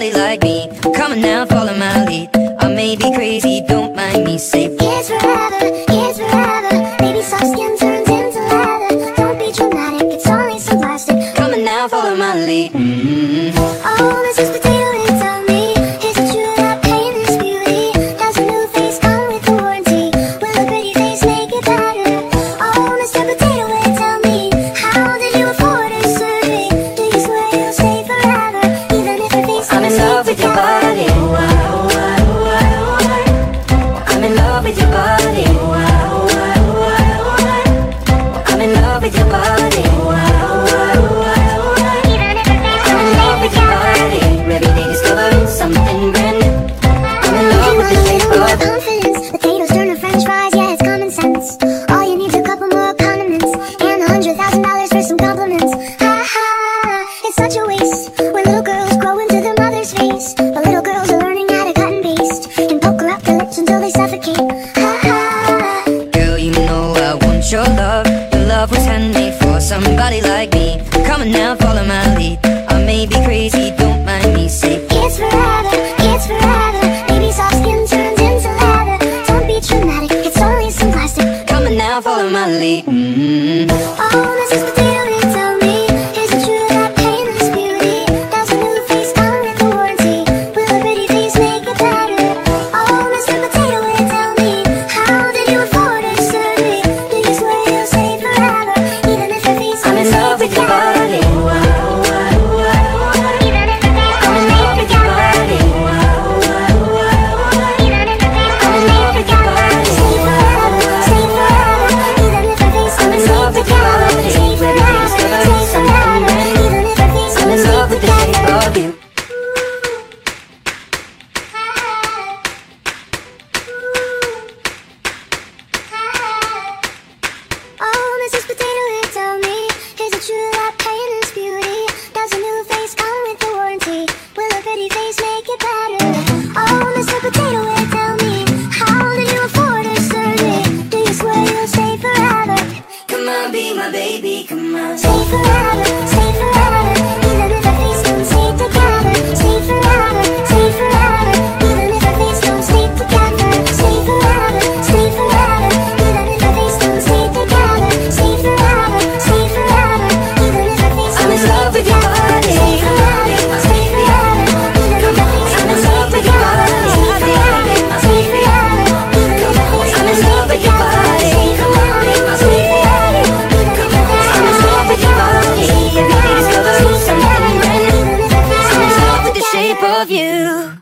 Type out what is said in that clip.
somebody like me. With your body. I'm in love with your body. I'm in love with your body. I'm in love with your body. Every day discovering something brand new. I'm in love with the confidence, potatoes turn to french fries, yeah, it's common sense. All you need's a couple more condiments and a hundred thousand dollars for some compliments. Ha ha, it's such a waste when little face. But little girls are learning how to cut and paste and poke around their lips until they suffocate. Ha ha. Girl, you know I want your love. Your love was handmade for somebody like me. Come on now, follow my lead. I may be crazy, don't mind me. Say, Kids forever, kids forever. Baby soft skin turns into leather. Don't be dramatic, it's only some plastic. come on now, follow my lead. Mm-hmm. Oh, Mrs. Potato Mrs. Potato Head, tell me, is it true that pain is beauty? Does a new face come with a warranty? Will a pretty face make it better? Oh, Mr. Potato Head, tell me, how did you afford a surgery? Do you swear you'll stay forever? Come on, be my baby, come on, stay forever.